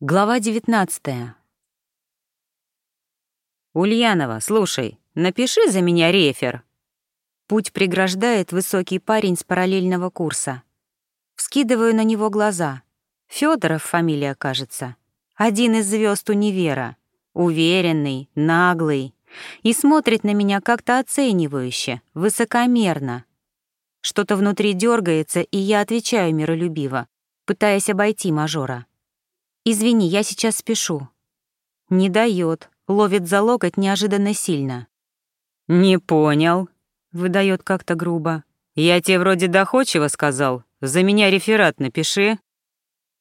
Глава 19 «Ульянова, слушай, напиши за меня рефер». Путь преграждает высокий парень с параллельного курса. Вскидываю на него глаза. Федоров фамилия, кажется. Один из звезд универа. Уверенный, наглый. И смотрит на меня как-то оценивающе, высокомерно. Что-то внутри дергается, и я отвечаю миролюбиво, пытаясь обойти мажора. «Извини, я сейчас спешу». Не дает, ловит за локоть неожиданно сильно. «Не понял», — выдает как-то грубо. «Я тебе вроде доходчиво сказал. За меня реферат напиши».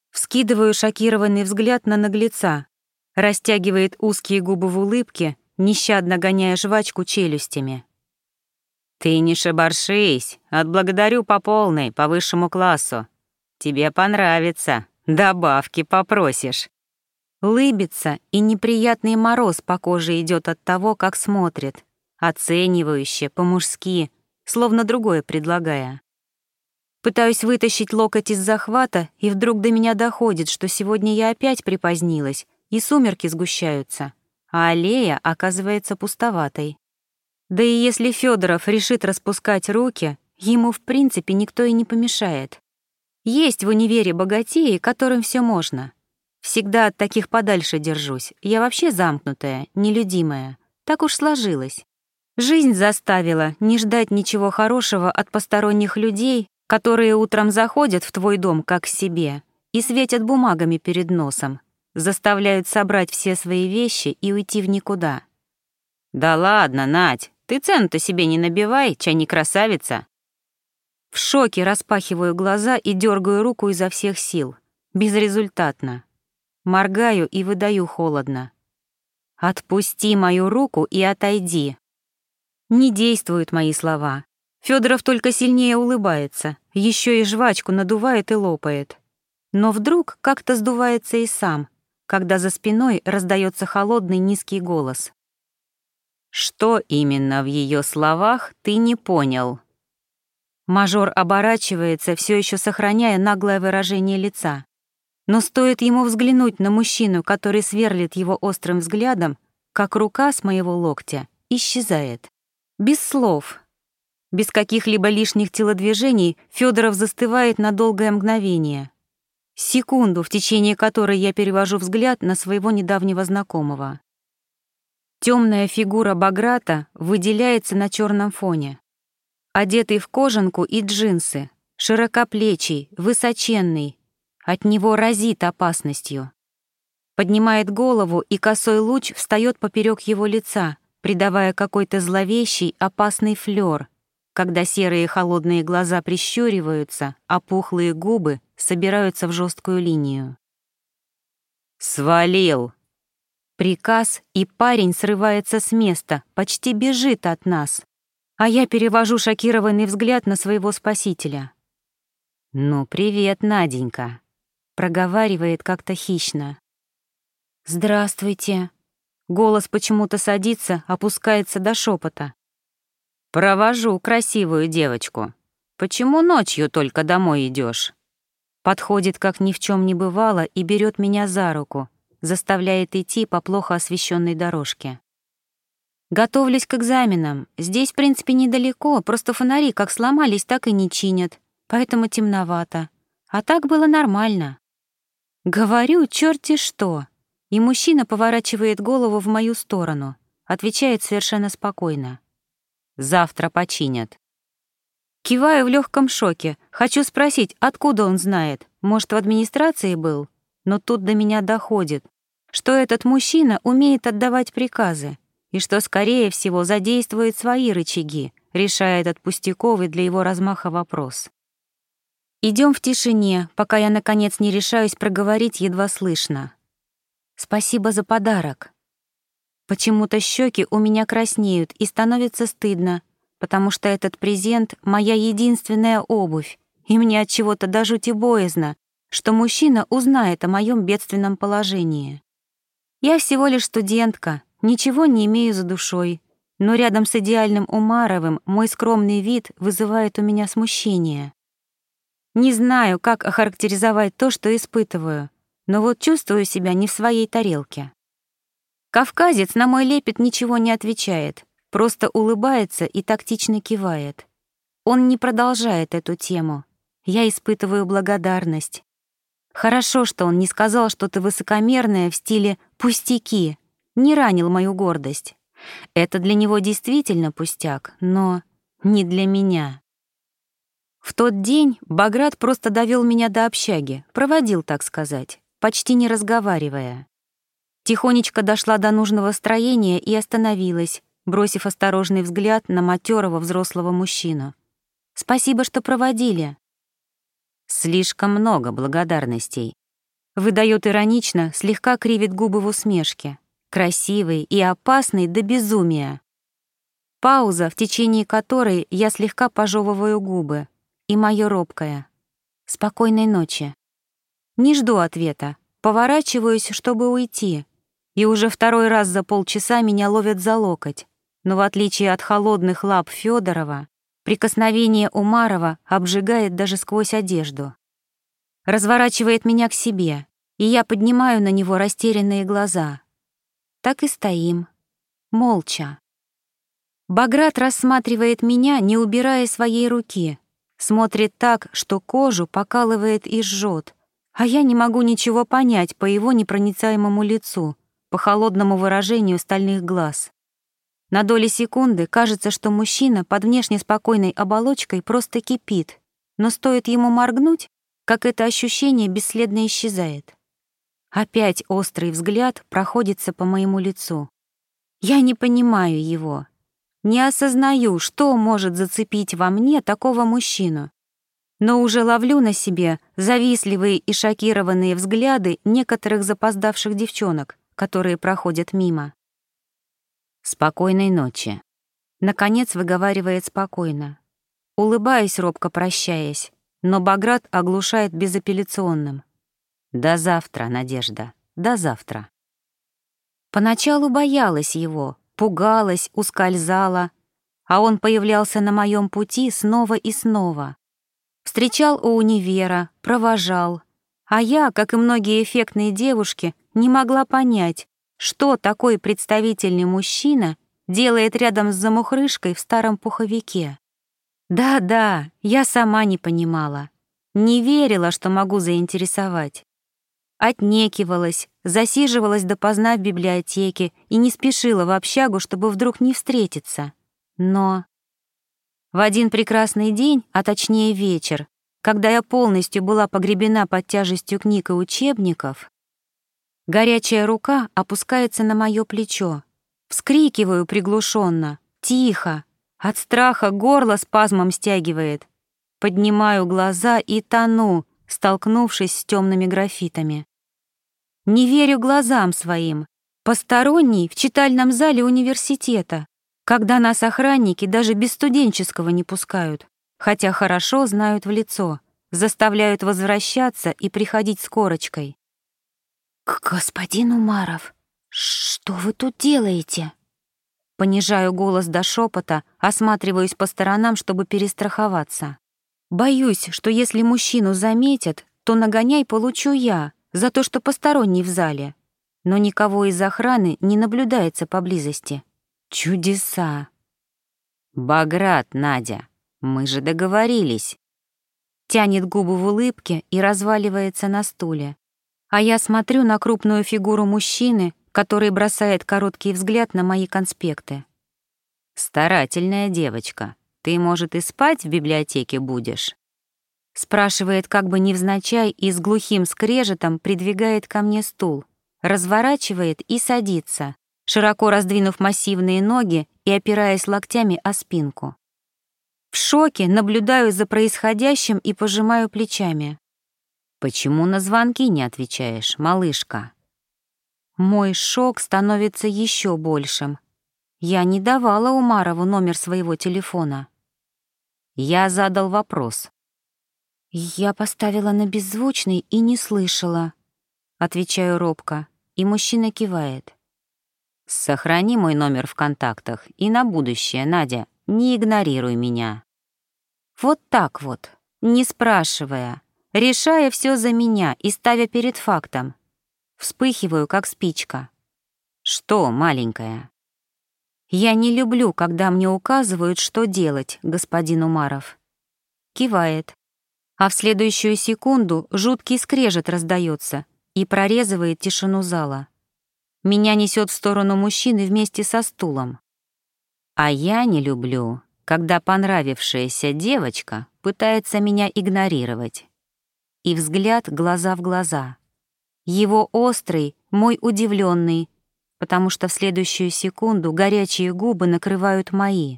Вскидываю шокированный взгляд на наглеца. Растягивает узкие губы в улыбке, нещадно гоняя жвачку челюстями. «Ты не шибаршись, отблагодарю по полной, по высшему классу. Тебе понравится». Добавки попросишь. Лыбится, и неприятный мороз по коже идет от того, как смотрит, оценивающе, по-мужски, словно другое предлагая. Пытаюсь вытащить локоть из захвата, и вдруг до меня доходит, что сегодня я опять припозднилась, и сумерки сгущаются, а аллея оказывается пустоватой. Да и если Федоров решит распускать руки, ему в принципе никто и не помешает. Есть в универе богатеи, которым все можно. Всегда от таких подальше держусь. Я вообще замкнутая, нелюдимая. Так уж сложилось. Жизнь заставила не ждать ничего хорошего от посторонних людей, которые утром заходят в твой дом как к себе и светят бумагами перед носом, заставляют собрать все свои вещи и уйти в никуда. «Да ладно, Надь, ты цену-то себе не набивай, чай не красавица», в шоке распахиваю глаза и дергаю руку изо всех сил. Безрезультатно. Моргаю и выдаю холодно. «Отпусти мою руку и отойди». Не действуют мои слова. Федоров только сильнее улыбается, еще и жвачку надувает и лопает. Но вдруг как-то сдувается и сам, когда за спиной раздается холодный низкий голос. «Что именно в ее словах ты не понял?» Мажор оборачивается, все еще сохраняя наглое выражение лица. Но стоит ему взглянуть на мужчину, который сверлит его острым взглядом, как рука с моего локтя исчезает. Без слов. Без каких-либо лишних телодвижений Федоров застывает на долгое мгновение. Секунду, в течение которой я перевожу взгляд на своего недавнего знакомого. Темная фигура Баграта выделяется на черном фоне одетый в кожанку и джинсы, широкоплечий, высоченный. От него разит опасностью. Поднимает голову, и косой луч встает поперек его лица, придавая какой-то зловещий, опасный флёр, когда серые холодные глаза прищуриваются, а пухлые губы собираются в жесткую линию. «Свалил!» Приказ, и парень срывается с места, почти бежит от нас, а я перевожу шокированный взгляд на своего спасителя. «Ну, привет, Наденька», — проговаривает как-то хищно. «Здравствуйте». Голос почему-то садится, опускается до шепота. «Провожу красивую девочку. Почему ночью только домой идешь? Подходит, как ни в чем не бывало, и берет меня за руку, заставляет идти по плохо освещенной дорожке. Готовлюсь к экзаменам. Здесь, в принципе, недалеко, просто фонари как сломались, так и не чинят, поэтому темновато. А так было нормально. Говорю, черти что. И мужчина поворачивает голову в мою сторону, отвечает совершенно спокойно. Завтра починят. Киваю в легком шоке. Хочу спросить, откуда он знает? Может, в администрации был? Но тут до меня доходит, что этот мужчина умеет отдавать приказы и что, скорее всего, задействует свои рычаги, решая этот пустяковый для его размаха вопрос. Идем в тишине, пока я, наконец, не решаюсь проговорить едва слышно. Спасибо за подарок. Почему-то щеки у меня краснеют и становится стыдно, потому что этот презент — моя единственная обувь, и мне от чего-то до жути боязно, что мужчина узнает о моем бедственном положении. Я всего лишь студентка, Ничего не имею за душой, но рядом с идеальным Умаровым мой скромный вид вызывает у меня смущение. Не знаю, как охарактеризовать то, что испытываю, но вот чувствую себя не в своей тарелке. Кавказец на мой лепет ничего не отвечает, просто улыбается и тактично кивает. Он не продолжает эту тему. Я испытываю благодарность. Хорошо, что он не сказал что-то высокомерное в стиле «пустяки», не ранил мою гордость. Это для него действительно пустяк, но не для меня. В тот день Баграт просто довел меня до общаги, проводил, так сказать, почти не разговаривая. Тихонечко дошла до нужного строения и остановилась, бросив осторожный взгляд на матерого взрослого мужчину. «Спасибо, что проводили». «Слишком много благодарностей», — выдает иронично, слегка кривит губы в усмешке. Красивый и опасный до безумия. Пауза, в течение которой я слегка пожевываю губы, и моё робкое. «Спокойной ночи». Не жду ответа, поворачиваюсь, чтобы уйти, и уже второй раз за полчаса меня ловят за локоть. Но в отличие от холодных лап Федорова, прикосновение Умарова обжигает даже сквозь одежду. Разворачивает меня к себе, и я поднимаю на него растерянные глаза. Так и стоим, молча. Баграт рассматривает меня, не убирая своей руки, смотрит так, что кожу покалывает и жжет, а я не могу ничего понять по его непроницаемому лицу — по холодному выражению стальных глаз. На доли секунды кажется, что мужчина под внешне спокойной оболочкой просто кипит, но стоит ему моргнуть, как это ощущение бесследно исчезает. Опять острый взгляд проходится по моему лицу. Я не понимаю его. Не осознаю, что может зацепить во мне такого мужчину. Но уже ловлю на себе завистливые и шокированные взгляды некоторых запоздавших девчонок, которые проходят мимо. «Спокойной ночи», — наконец выговаривает спокойно. Улыбаюсь, робко прощаясь, но Баграт оглушает безапелляционным. «До завтра, Надежда, до завтра». Поначалу боялась его, пугалась, ускользала, а он появлялся на моем пути снова и снова. Встречал у универа, провожал, а я, как и многие эффектные девушки, не могла понять, что такой представительный мужчина делает рядом с замухрышкой в старом пуховике. Да-да, я сама не понимала. Не верила, что могу заинтересовать. Отнекивалась, засиживалась допоздна в библиотеке и не спешила в общагу, чтобы вдруг не встретиться. Но в один прекрасный день, а точнее вечер, когда я полностью была погребена под тяжестью книг и учебников, горячая рука опускается на мое плечо. Вскрикиваю приглушенно, тихо, от страха горло спазмом стягивает. Поднимаю глаза и тону, столкнувшись с темными графитами. Не верю глазам своим. Посторонний в читальном зале университета, когда нас охранники даже без студенческого не пускают хотя хорошо знают в лицо, заставляют возвращаться и приходить с корочкой. «Господин Умаров, что вы тут делаете?» Понижаю голос до шепота, осматриваюсь по сторонам, чтобы перестраховаться. Боюсь, что если мужчину заметят, то нагоняй получу я за то, что посторонний в зале. Но никого из охраны не наблюдается поблизости. Чудеса. «Баграт, Надя!» Мы же договорились. Тянет губы в улыбке и разваливается на стуле. А я смотрю на крупную фигуру мужчины, который бросает короткий взгляд на мои конспекты. «Старательная девочка. Ты, может, и спать в библиотеке будешь?» Спрашивает как бы невзначай и с глухим скрежетом придвигает ко мне стул, разворачивает и садится, широко раздвинув массивные ноги и опираясь локтями о спинку. В шоке наблюдаю за происходящим и пожимаю плечами. «Почему на звонки не отвечаешь, малышка?» Мой шок становится еще большим. Я не давала Умарову номер своего телефона. Я задал вопрос. «Я поставила на беззвучный и не слышала», — отвечаю робко, и мужчина кивает. «Сохрани мой номер в контактах и на будущее, Надя, не игнорируй меня. Вот так вот, не спрашивая, решая все за меня и ставя перед фактом. Вспыхиваю, как спичка. «Что, маленькая?» «Я не люблю, когда мне указывают, что делать, господин Умаров». Кивает. А в следующую секунду жуткий скрежет раздается и прорезывает тишину зала. Меня несет в сторону мужчины вместе со стулом. А я не люблю, когда понравившаяся девочка пытается меня игнорировать. И взгляд глаза в глаза. Его острый, мой удивленный, потому что в следующую секунду горячие губы накрывают мои.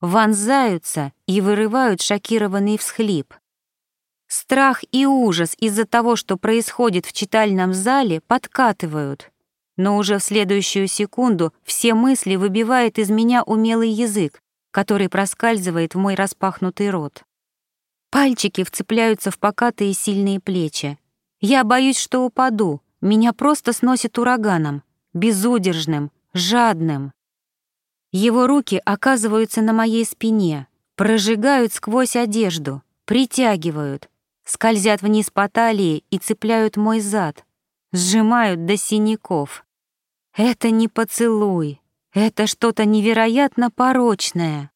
Вонзаются и вырывают шокированный всхлип. Страх и ужас из-за того, что происходит в читальном зале, подкатывают. Но уже в следующую секунду все мысли выбивает из меня умелый язык, который проскальзывает в мой распахнутый рот. Пальчики вцепляются в покатые сильные плечи. Я боюсь, что упаду, меня просто сносит ураганом, безудержным, жадным. Его руки оказываются на моей спине, прожигают сквозь одежду, притягивают, скользят вниз по талии и цепляют мой зад, сжимают до синяков. Это не поцелуй, это что-то невероятно порочное.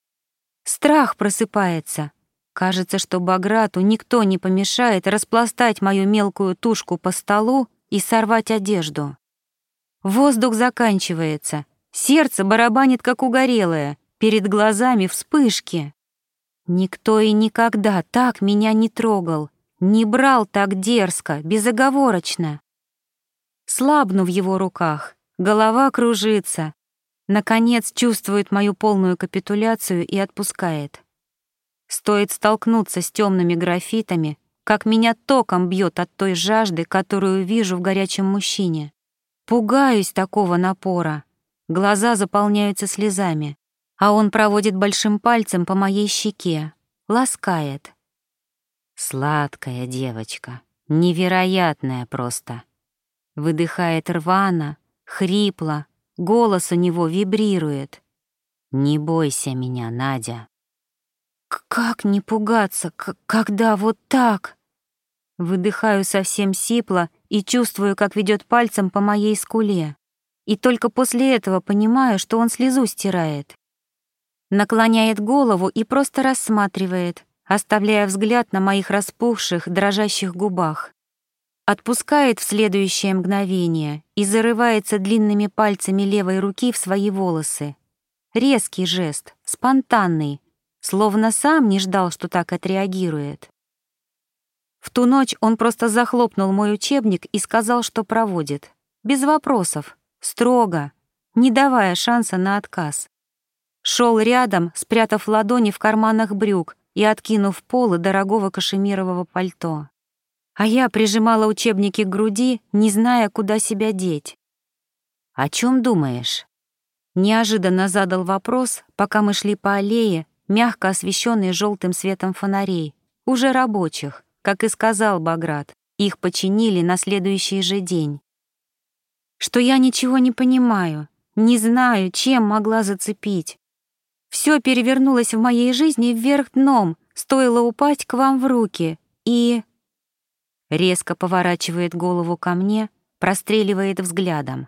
Страх просыпается. Кажется, что Баграту никто не помешает распластать мою мелкую тушку по столу и сорвать одежду. Воздух заканчивается, сердце барабанит, как угорелое, перед глазами вспышки. Никто и никогда так меня не трогал, не брал так дерзко, безоговорочно. Слабну в его руках, голова кружится. Наконец чувствует мою полную капитуляцию и отпускает. Стоит столкнуться с темными графитами, как меня током бьет от той жажды, которую вижу в горячем мужчине. Пугаюсь такого напора. Глаза заполняются слезами, а он проводит большим пальцем по моей щеке, ласкает. Сладкая девочка, невероятная просто. Выдыхает рвано, хрипло, голос у него вибрирует. Не бойся меня, Надя. Как не пугаться, когда вот так? Выдыхаю совсем сипло и чувствую, как ведет пальцем по моей скуле. И только после этого понимаю, что он слезу стирает. Наклоняет голову и просто рассматривает, оставляя взгляд на моих распухших, дрожащих губах. Отпускает в следующее мгновение и зарывается длинными пальцами левой руки в свои волосы. Резкий жест, спонтанный, словно сам не ждал, что так отреагирует. В ту ночь он просто захлопнул мой учебник и сказал, что проводит. Без вопросов, строго, не давая шанса на отказ. Шел рядом, спрятав ладони в карманах брюк, и откинув полы дорогого кашемирового пальто. А я прижимала учебники к груди, не зная, куда себя деть. «О чем думаешь?» Неожиданно задал вопрос, пока мы шли по аллее, мягко освещенной желтым светом фонарей, уже рабочих, как и сказал Баграт, их починили на следующий же день. Что я ничего не понимаю, не знаю, чем могла зацепить, все перевернулось в моей жизни вверх дном, стоило упасть к вам в руки, и... Резко поворачивает голову ко мне, простреливает взглядом.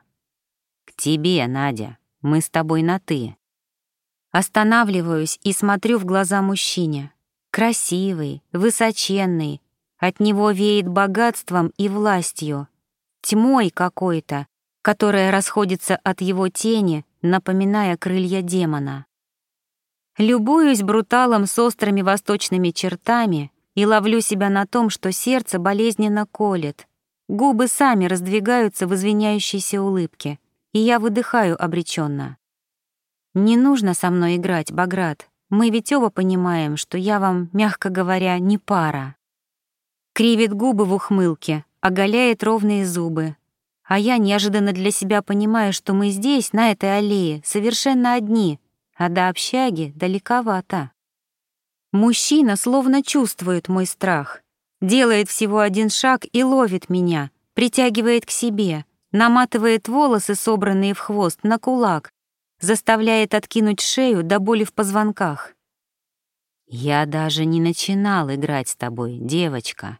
«К тебе, Надя, мы с тобой на «ты». Останавливаюсь и смотрю в глаза мужчине. Красивый, высоченный, от него веет богатством и властью, тьмой какой-то, которая расходится от его тени, напоминая крылья демона. Любуюсь бруталом с острыми восточными чертами и ловлю себя на том, что сердце болезненно колет. Губы сами раздвигаются в извиняющейся улыбке, и я выдыхаю обреченно. «Не нужно со мной играть, Баграт. Мы ведь оба понимаем, что я вам, мягко говоря, не пара». Кривит губы в ухмылке, оголяет ровные зубы. А я неожиданно для себя понимаю, что мы здесь, на этой аллее, совершенно одни — а до общаги далековато. Мужчина словно чувствует мой страх, делает всего один шаг и ловит меня, притягивает к себе, наматывает волосы, собранные в хвост, на кулак, заставляет откинуть шею до боли в позвонках. «Я даже не начинал играть с тобой, девочка»,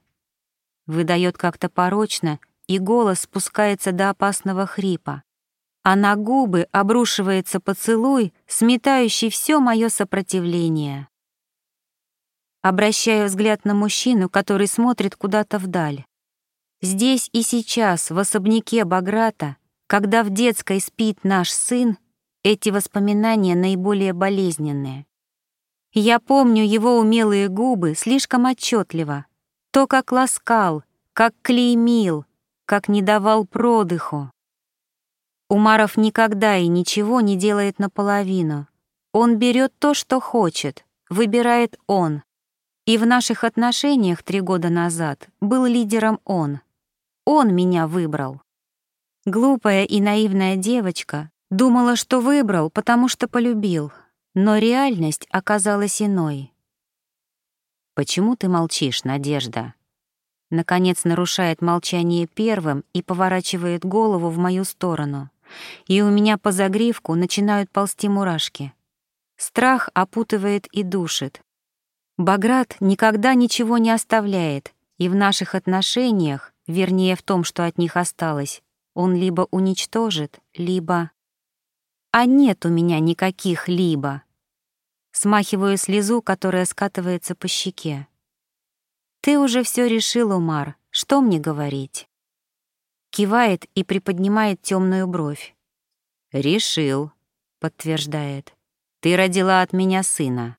выдает как-то порочно, и голос спускается до опасного хрипа. А на губы обрушивается поцелуй, сметающий все мое сопротивление. Обращаю взгляд на мужчину, который смотрит куда-то вдаль. Здесь и сейчас, в особняке Баграта, когда в детской спит наш сын, эти воспоминания наиболее болезненные. Я помню его умелые губы слишком отчетливо, то, как ласкал, как клеймил, как не давал продыху. Умаров никогда и ничего не делает наполовину. Он берет то, что хочет, выбирает он. И в наших отношениях три года назад был лидером он. Он меня выбрал. Глупая и наивная девочка думала, что выбрал, потому что полюбил, но реальность оказалась иной. «Почему ты молчишь, Надежда?» Наконец нарушает молчание первым и поворачивает голову в мою сторону. И у меня по загривку начинают ползти мурашки. Страх опутывает и душит. Баграт никогда ничего не оставляет, и в наших отношениях, вернее в том, что от них осталось, он либо уничтожит, либо... А нет у меня никаких «либо». Смахиваю слезу, которая скатывается по щеке. «Ты уже все решил, Умар, что мне говорить?» Кивает и приподнимает темную бровь. «Решил», — подтверждает. «Ты родила от меня сына».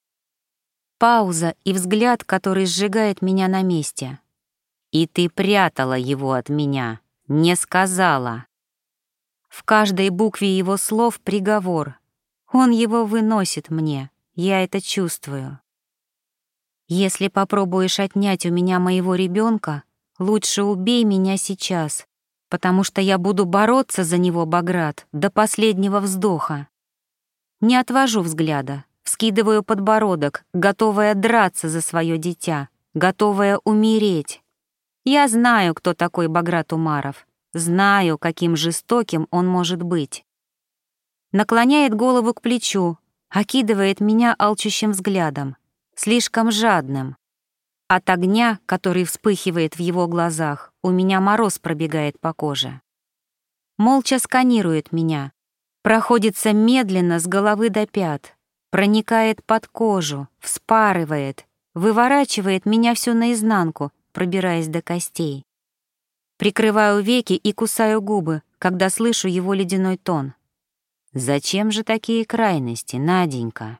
Пауза и взгляд, который сжигает меня на месте. «И ты прятала его от меня, не сказала». В каждой букве его слов приговор. Он его выносит мне. Я это чувствую. Если попробуешь отнять у меня моего ребенка, лучше убей меня сейчас, потому что я буду бороться за него, Баграт, до последнего вздоха. Не отвожу взгляда, вскидываю подбородок, готовая драться за свое дитя, готовая умереть. Я знаю, кто такой Баграт Умаров, знаю, каким жестоким он может быть. Наклоняет голову к плечу, окидывает меня алчущим взглядом, слишком жадным. От огня, который вспыхивает в его глазах, у меня мороз пробегает по коже. Молча сканирует меня, проходится медленно с головы до пят, проникает под кожу, вспарывает, выворачивает меня всю наизнанку, пробираясь до костей. Прикрываю веки и кусаю губы, когда слышу его ледяной тон. Зачем же такие крайности, Наденька?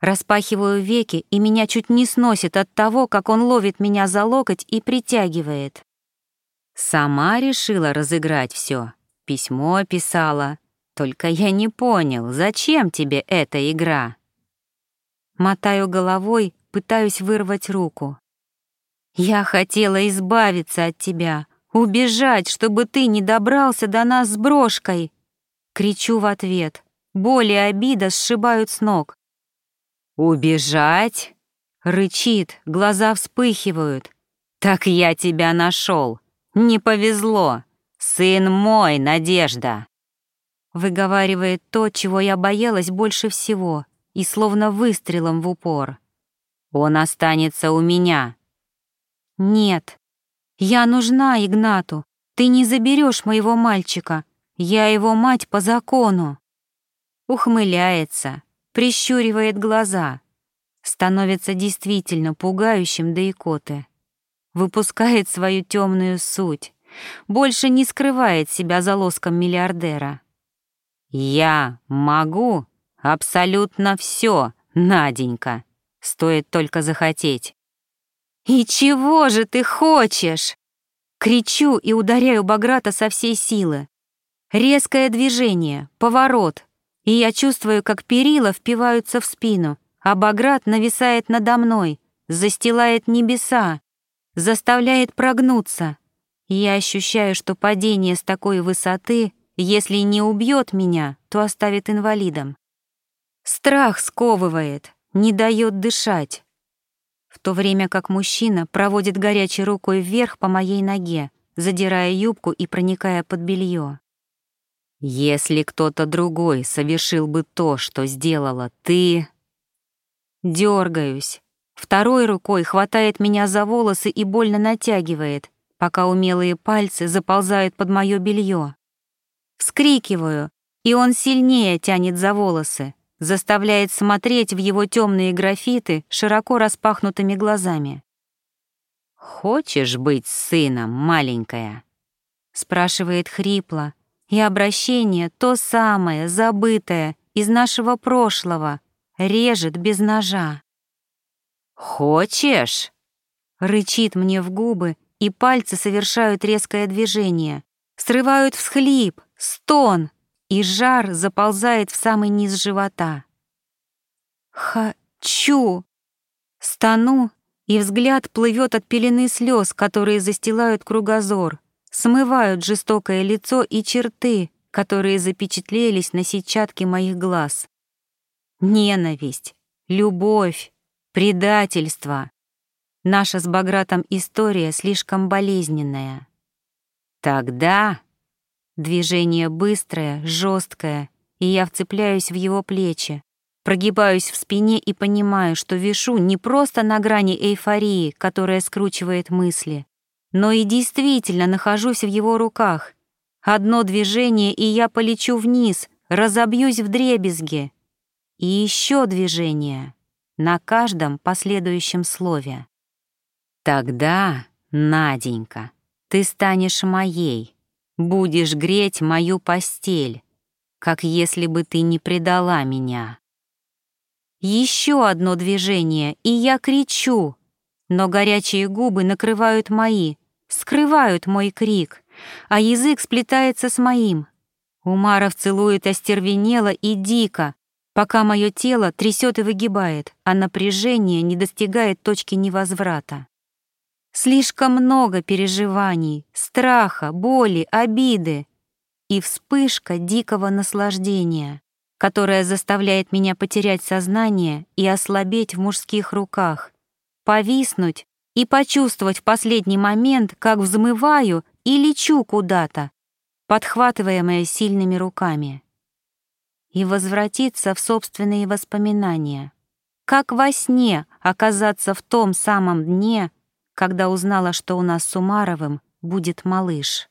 Распахиваю веки, и меня чуть не сносит от того, как он ловит меня за локоть и притягивает. Сама решила разыграть все. Письмо писала. Только я не понял, зачем тебе эта игра? Мотаю головой, пытаюсь вырвать руку. Я хотела избавиться от тебя, убежать, чтобы ты не добрался до нас с брошкой. Кричу в ответ. Боль и обида сшибают с ног. «Убежать?» — рычит, глаза вспыхивают. «Так я тебя нашел. Не повезло. Сын мой, Надежда!» Выговаривает то, чего я боялась больше всего, и словно выстрелом в упор. «Он останется у меня». «Нет, я нужна Игнату. Ты не заберешь моего мальчика. Я его мать по закону. Ухмыляется, прищуривает глаза. Становится действительно пугающим до икоты. Выпускает свою темную суть. Больше не скрывает себя за лоском миллиардера. «Я могу абсолютно все, Наденька. Стоит только захотеть». «И чего же ты хочешь?» Кричу и ударяю Баграта со всей силы. Резкое движение, поворот, и я чувствую, как перила впиваются в спину, а Баграт нависает надо мной, застилает небеса, заставляет прогнуться. Я ощущаю, что падение с такой высоты, если не убьет меня, то оставит инвалидом. Страх сковывает, не дает дышать. В то время как мужчина проводит горячей рукой вверх по моей ноге, задирая юбку и проникая под белье. Если кто-то другой совершил бы то, что сделала ты... Дергаюсь. Второй рукой хватает меня за волосы и больно натягивает, пока умелые пальцы заползают под мое белье. Вскрикиваю, и он сильнее тянет за волосы, заставляет смотреть в его темные графиты широко распахнутыми глазами. «Хочешь быть сыном, маленькая?» — спрашивает хрипло, и обращение то самое, забытое, из нашего прошлого, режет без ножа. «Хочешь?» Рычит мне в губы, и пальцы совершают резкое движение. Срывают всхлип, стон, и жар заползает в самый низ живота. «Хочу!» Стану, и взгляд плывет от пелены слез, которые застилают кругозор, смывают жестокое лицо и черты, которые запечатлелись на сетчатке моих глаз. Ненависть, любовь, Предательство. Наша с Багратом история слишком болезненная. Тогда движение быстрое, жесткое, и я вцепляюсь в его плечи, прогибаюсь в спине и понимаю, что вишу не просто на грани эйфории, которая скручивает мысли, но и действительно нахожусь в его руках. Одно движение, и я полечу вниз, разобьюсь в дребезги. И еще движение на каждом последующем слове. Тогда, Наденька, ты станешь моей, будешь греть мою постель, как если бы ты не предала меня. Еще одно движение, и я кричу, но горячие губы накрывают мои, скрывают мой крик, а язык сплетается с моим. Умаров целует остервенело и дико, пока мое тело трясет и выгибает, а напряжение не достигает точки невозврата. Слишком много переживаний, страха, боли, обиды и вспышка дикого наслаждения, которая заставляет меня потерять сознание и ослабеть в мужских руках, повиснуть и почувствовать в последний момент, как взмываю и лечу куда-то, подхватываемая сильными руками и возвратиться в собственные воспоминания. Как во сне оказаться в том самом дне, когда узнала, что у нас с Умаровым будет малыш.